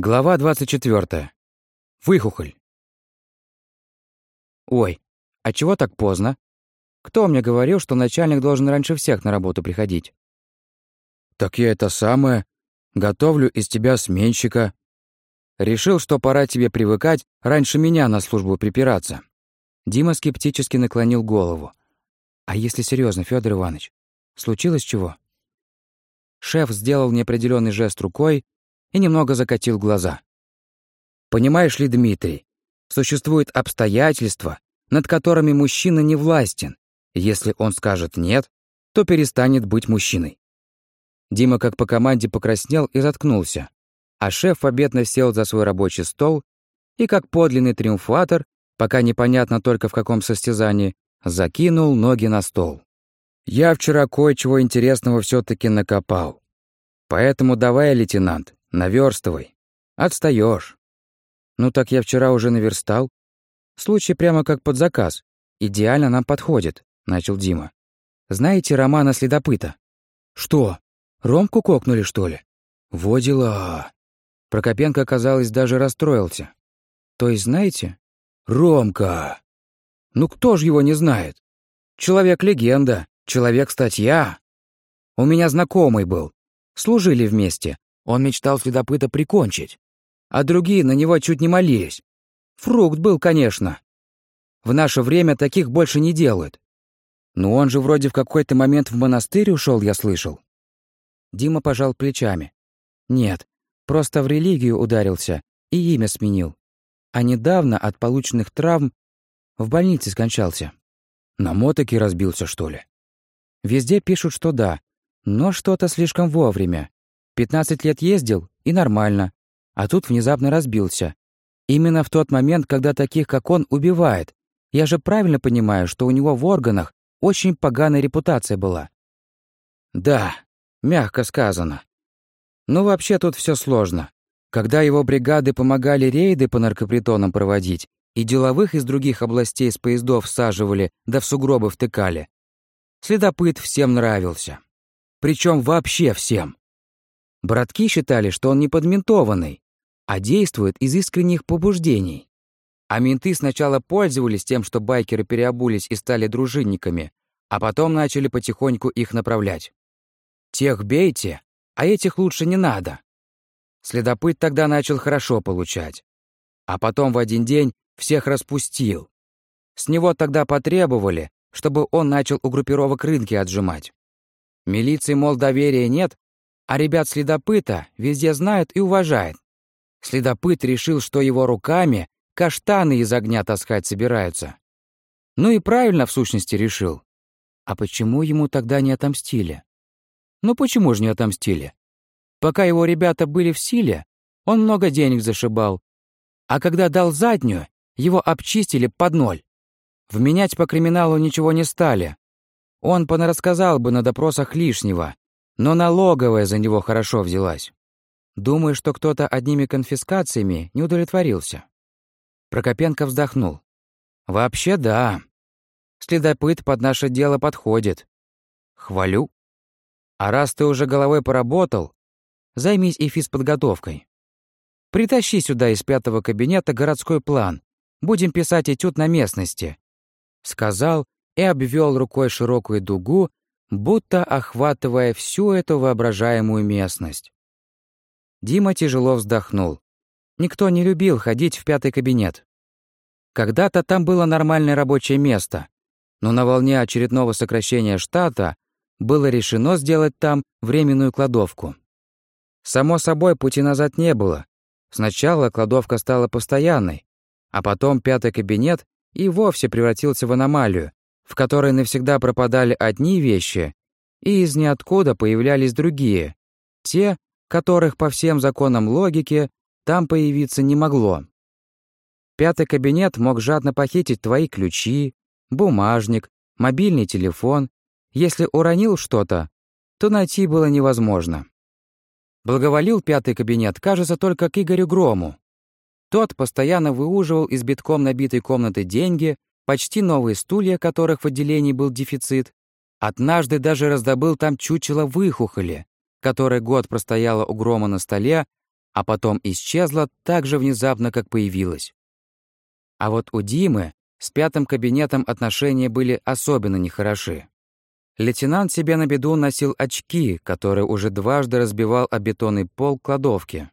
Глава 24. Выхухоль. Ой, а чего так поздно? Кто мне говорил, что начальник должен раньше всех на работу приходить? Так я это самое. Готовлю из тебя сменщика. Решил, что пора тебе привыкать, раньше меня на службу припираться. Дима скептически наклонил голову. А если серьезно, Федор Иванович, случилось чего? Шеф сделал неопределенный жест рукой, и немного закатил глаза. «Понимаешь ли, Дмитрий, существуют обстоятельства, над которыми мужчина не властен. Если он скажет «нет», то перестанет быть мужчиной». Дима как по команде покраснел и заткнулся, а шеф обедно сел за свой рабочий стол и, как подлинный триумфатор, пока непонятно только в каком состязании, закинул ноги на стол. «Я вчера кое-чего интересного все таки накопал. Поэтому давай, лейтенант, Наверстывай. Отстаешь. Ну так я вчера уже наверстал. Случай прямо как под заказ. Идеально нам подходит, начал Дима. Знаете романа следопыта? Что? Ромку кокнули, что ли? Во дела. Прокопенко, казалось, даже расстроился. То есть, знаете? Ромка! Ну кто ж его не знает? Человек-легенда, человек-статья. У меня знакомый был. Служили вместе, он мечтал следопыта прикончить, а другие на него чуть не молились. Фрукт был, конечно. В наше время таких больше не делают. Но он же вроде в какой-то момент в монастырь ушел, я слышал. Дима пожал плечами. Нет, просто в религию ударился и имя сменил. А недавно от полученных травм в больнице скончался. На мотоке разбился, что ли? Везде пишут, что да, но что-то слишком вовремя. 15 лет ездил, и нормально. А тут внезапно разбился. Именно в тот момент, когда таких, как он, убивает. Я же правильно понимаю, что у него в органах очень поганая репутация была. Да, мягко сказано. Но вообще тут все сложно. Когда его бригады помогали рейды по наркопритонам проводить и деловых из других областей с поездов всаживали да в сугробы втыкали, следопыт всем нравился. Причем вообще всем. Братки считали, что он не подментованный, а действует из искренних побуждений. А менты сначала пользовались тем, что байкеры переобулись и стали дружинниками, а потом начали потихоньку их направлять. Тех бейте, а этих лучше не надо. Следопыт тогда начал хорошо получать. А потом в один день всех распустил. С него тогда потребовали, чтобы он начал у группировок рынки отжимать. Милиции, мол, доверия нет, а ребят следопыта везде знают и уважают. Следопыт решил, что его руками каштаны из огня таскать собираются. Ну и правильно в сущности решил. А почему ему тогда не отомстили? Ну почему же не отомстили? Пока его ребята были в силе, он много денег зашибал. А когда дал заднюю, его обчистили под ноль. Вменять по криминалу ничего не стали. Он понарассказал бы на допросах лишнего, но налоговая за него хорошо взялась. Думаю, что кто-то одними конфискациями не удовлетворился. Прокопенко вздохнул. «Вообще да. Следопыт под наше дело подходит. Хвалю. А раз ты уже головой поработал, займись и физподготовкой. Притащи сюда из пятого кабинета городской план. Будем писать этюд на местности», — сказал и обвел рукой широкую дугу, будто охватывая всю эту воображаемую местность. Дима тяжело вздохнул. Никто не любил ходить в пятый кабинет. Когда-то там было нормальное рабочее место, но на волне очередного сокращения штата было решено сделать там временную кладовку. Само собой, пути назад не было. Сначала кладовка стала постоянной, а потом пятый кабинет и вовсе превратился в аномалию, в которой навсегда пропадали одни вещи, и из ниоткуда появлялись другие, те, которых по всем законам логики там появиться не могло. Пятый кабинет мог жадно похитить твои ключи, бумажник, мобильный телефон. Если уронил что-то, то найти было невозможно. Благоволил пятый кабинет, кажется, только к Игорю Грому. Тот постоянно выуживал из битком набитой комнаты деньги, почти новые стулья, которых в отделении был дефицит. Однажды даже раздобыл там чучело выхухоли, которое год простояло у грома на столе, а потом исчезла так же внезапно, как появилась. А вот у Димы с пятым кабинетом отношения были особенно нехороши. Лейтенант себе на беду носил очки, которые уже дважды разбивал о бетонный пол кладовки.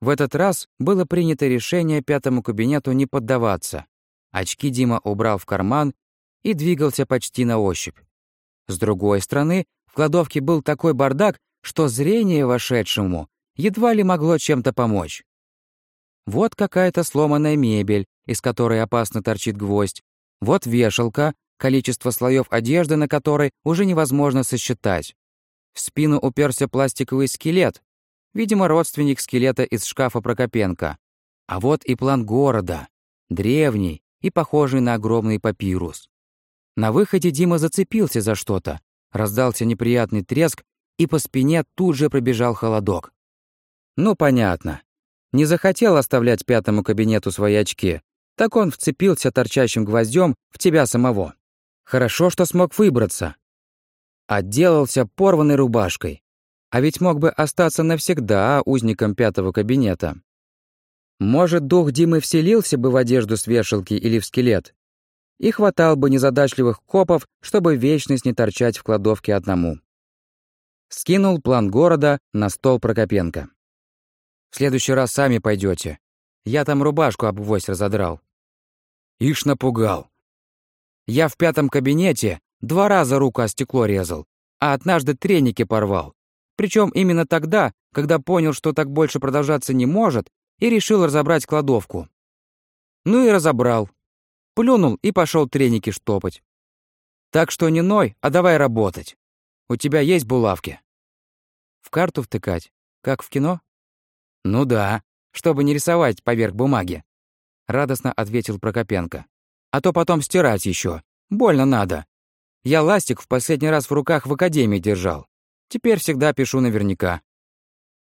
В этот раз было принято решение пятому кабинету не поддаваться. Очки Дима убрал в карман и двигался почти на ощупь. С другой стороны, в кладовке был такой бардак, что зрение вошедшему едва ли могло чем-то помочь. Вот какая-то сломанная мебель, из которой опасно торчит гвоздь. Вот вешалка, количество слоев одежды на которой уже невозможно сосчитать. В спину уперся пластиковый скелет, видимо, родственник скелета из шкафа Прокопенко. А вот и план города, древний и похожий на огромный папирус. На выходе Дима зацепился за что-то, раздался неприятный треск, и по спине тут же пробежал холодок. Ну, понятно. Не захотел оставлять пятому кабинету свои очки, так он вцепился торчащим гвоздем в тебя самого. Хорошо, что смог выбраться. Отделался порванной рубашкой. А ведь мог бы остаться навсегда узником пятого кабинета. Может, дух Димы вселился бы в одежду с вешалки или в скелет, и хватал бы незадачливых копов, чтобы вечность не торчать в кладовке одному. Скинул план города на стол Прокопенко. «В следующий раз сами пойдете. Я там рубашку об гвоздь разодрал». Ишь напугал. Я в пятом кабинете два раза руку о стекло резал, а однажды треники порвал. Причем именно тогда, когда понял, что так больше продолжаться не может, и решил разобрать кладовку. Ну и разобрал. Плюнул и пошел треники штопать. Так что не ной, а давай работать. У тебя есть булавки? В карту втыкать, как в кино? Ну да, чтобы не рисовать поверх бумаги. Радостно ответил Прокопенко а то потом стирать еще. Больно надо. Я ластик в последний раз в руках в академии держал. Теперь всегда пишу наверняка.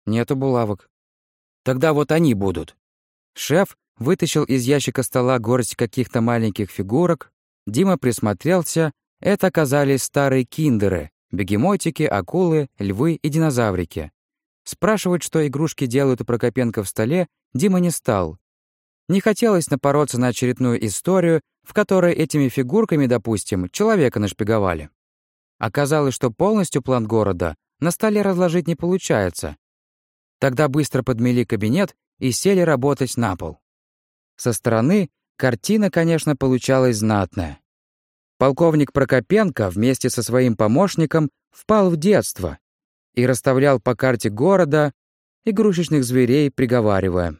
Нету булавок. Тогда вот они будут. Шеф вытащил из ящика стола горсть каких-то маленьких фигурок. Дима присмотрелся. Это оказались старые киндеры, бегемотики, акулы, львы и динозаврики. Спрашивать, что игрушки делают у Прокопенко в столе, Дима не стал. Не хотелось напороться на очередную историю, в которой этими фигурками, допустим, человека нашпиговали. Оказалось, что полностью план города на столе разложить не получается. Тогда быстро подмели кабинет и сели работать на пол. Со стороны картина, конечно, получалась знатная. Полковник Прокопенко вместе со своим помощником впал в детство и расставлял по карте города игрушечных зверей, приговаривая.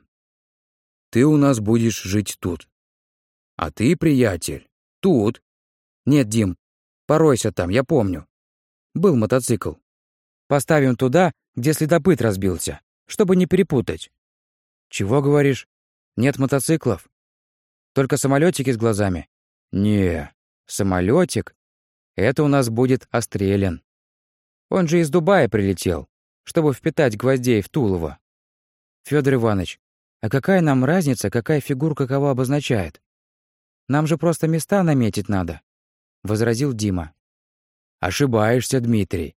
Ты у нас будешь жить тут. А ты, приятель, тут. Нет, Дим, поройся там, я помню. Был мотоцикл. Поставим туда, где следопыт разбился, чтобы не перепутать. Чего говоришь? Нет мотоциклов? Только самолетики с глазами? Не, самолетик. Это у нас будет Острелин. Он же из Дубая прилетел, чтобы впитать гвоздей в Тулово. Федор Иванович, а какая нам разница, какая фигурка кого обозначает? Нам же просто места наметить надо, возразил Дима. Ошибаешься, Дмитрий.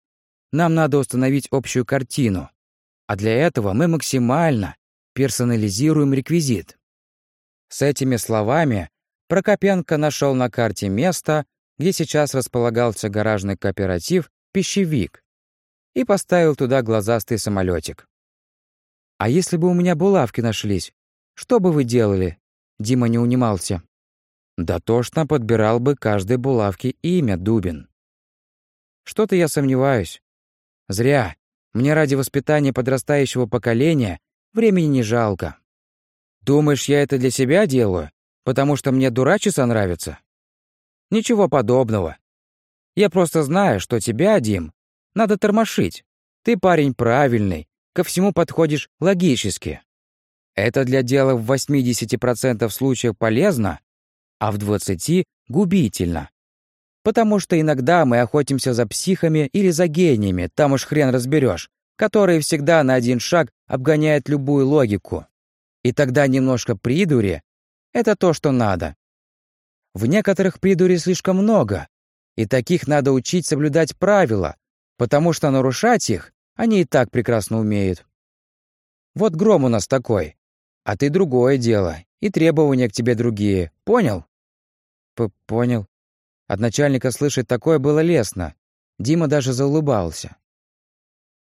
Нам надо установить общую картину. А для этого мы максимально персонализируем реквизит. С этими словами Прокопенко нашел на карте место, где сейчас располагался гаражный кооператив «Пищевик» и поставил туда глазастый самолетик. «А если бы у меня булавки нашлись, что бы вы делали?» Дима не унимался. Дотошно подбирал бы каждой булавке имя Дубин. Что-то я сомневаюсь. Зря. Мне ради воспитания подрастающего поколения времени не жалко. Думаешь, я это для себя делаю, потому что мне дурачиться нравится? Ничего подобного. Я просто знаю, что тебя, Дим, надо тормошить. Ты парень правильный, ко всему подходишь логически. Это для дела в 80% случаев полезно, а в 20% губительно. Потому что иногда мы охотимся за психами или за гениями, там уж хрен разберешь, которые всегда на один шаг обгоняют любую логику. И тогда немножко придури — это то, что надо. В некоторых придури слишком много, и таких надо учить соблюдать правила, потому что нарушать их они и так прекрасно умеют. Вот гром у нас такой. А ты другое дело, и требования к тебе другие. Понял? П Понял. От начальника слышать такое было лестно. Дима даже заулыбался.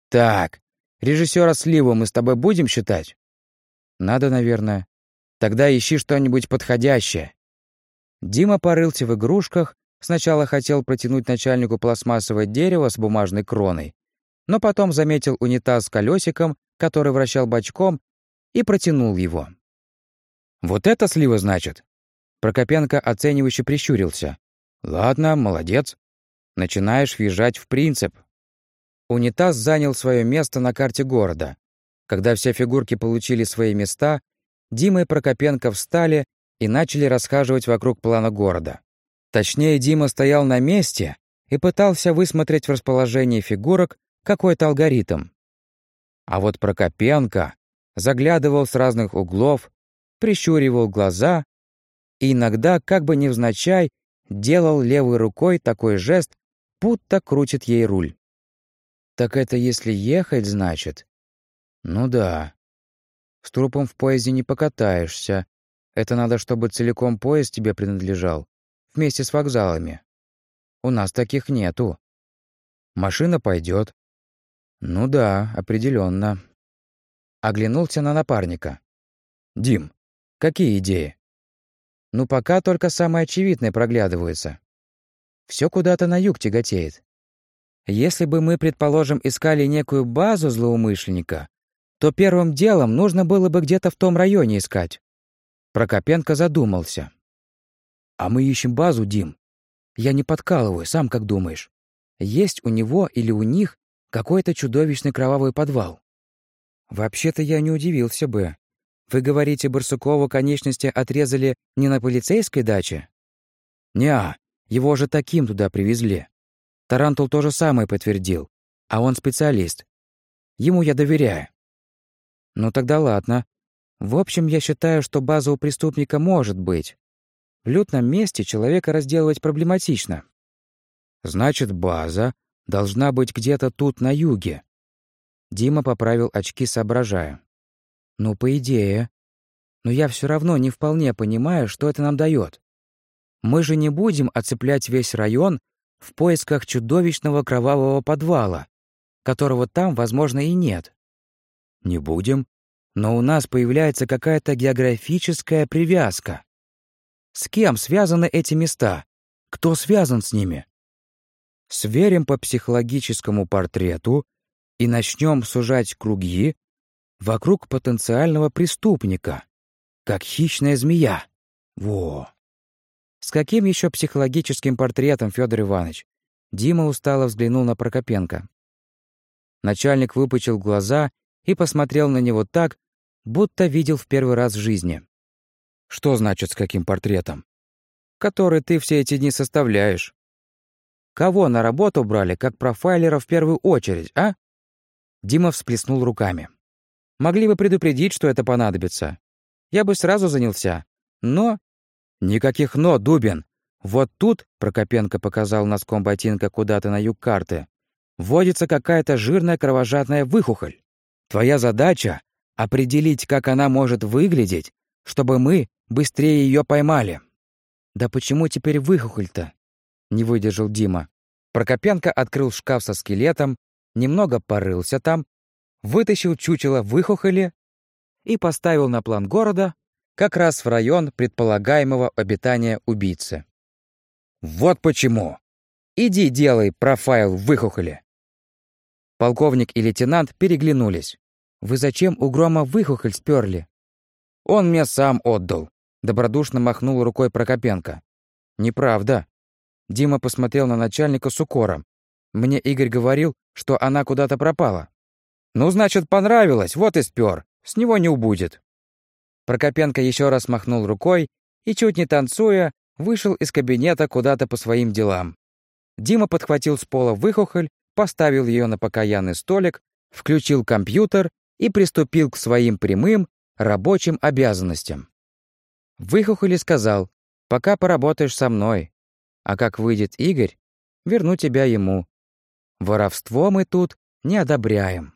Так, режиссера Сливу мы с тобой будем считать? Надо, наверное. Тогда ищи что-нибудь подходящее. Дима порылся в игрушках, сначала хотел протянуть начальнику пластмассовое дерево с бумажной кроной, но потом заметил унитаз с колесиком, который вращал бочком, и протянул его. «Вот это слива, значит?» Прокопенко оценивающе прищурился. «Ладно, молодец. Начинаешь въезжать в принцип». Унитаз занял свое место на карте города. Когда все фигурки получили свои места, Дима и Прокопенко встали и начали расхаживать вокруг плана города. Точнее, Дима стоял на месте и пытался высмотреть в расположении фигурок какой-то алгоритм. А вот Прокопенко заглядывал с разных углов, прищуривал глаза и иногда, как бы невзначай, делал левой рукой такой жест, будто крутит ей руль. «Так это если ехать, значит?» «Ну да. С трупом в поезде не покатаешься. Это надо, чтобы целиком поезд тебе принадлежал, вместе с вокзалами. У нас таких нету. Машина пойдет. Ну да, определенно. Оглянулся на напарника. Дим, какие идеи? Ну пока только самые очевидные проглядываются. Все куда-то на юг тяготеет. Если бы мы, предположим, искали некую базу злоумышленника, то первым делом нужно было бы где-то в том районе искать. Прокопенко задумался. «А мы ищем базу, Дим. Я не подкалываю, сам как думаешь. Есть у него или у них какой-то чудовищный кровавый подвал?» «Вообще-то я не удивился бы. Вы говорите, Барсукову конечности отрезали не на полицейской даче?» «Не-а, его же таким туда привезли. Тарантул то же самое подтвердил, а он специалист. Ему я доверяю. Ну тогда ладно. В общем, я считаю, что база у преступника может быть. В людном месте человека разделывать проблематично. Значит, база должна быть где-то тут, на юге. Дима поправил очки, соображая. Ну, по идее. Но я все равно не вполне понимаю, что это нам дает. Мы же не будем оцеплять весь район в поисках чудовищного кровавого подвала, которого там, возможно, и нет. Не будем. Но у нас появляется какая-то географическая привязка. С кем связаны эти места? Кто связан с ними? Сверим по психологическому портрету и начнем сужать круги вокруг потенциального преступника, как хищная змея. Во! С каким еще психологическим портретом, Федор Иванович? Дима устало взглянул на Прокопенко. Начальник выпучил глаза и посмотрел на него так, будто видел в первый раз в жизни. «Что значит с каким портретом?» «Который ты все эти дни составляешь». «Кого на работу брали, как профайлера в первую очередь, а?» Дима всплеснул руками. «Могли бы предупредить, что это понадобится. Я бы сразу занялся. Но...» «Никаких «но», Дубин. Вот тут, — Прокопенко показал носком ботинка куда-то на юг карты, — вводится какая-то жирная кровожадная выхухоль. Твоя задача — определить, как она может выглядеть, чтобы мы быстрее ее поймали». «Да почему теперь выхухоль-то?» — не выдержал Дима. Прокопенко открыл шкаф со скелетом, немного порылся там, вытащил чучело выхухоли и поставил на план города как раз в район предполагаемого обитания убийцы. «Вот почему! Иди делай профайл выхухоли!» Полковник и лейтенант переглянулись. «Вы зачем у Грома выхухоль сперли?» «Он мне сам отдал», — добродушно махнул рукой Прокопенко. «Неправда». Дима посмотрел на начальника с укором. «Мне Игорь говорил, что она куда-то пропала». «Ну, значит, понравилось, вот и спер. С него не убудет». Прокопенко еще раз махнул рукой и, чуть не танцуя, вышел из кабинета куда-то по своим делам. Дима подхватил с пола выхухоль поставил ее на покаянный столик, включил компьютер и приступил к своим прямым рабочим обязанностям. Выхухоли сказал, пока поработаешь со мной, а как выйдет Игорь, верну тебя ему. Воровство мы тут не одобряем.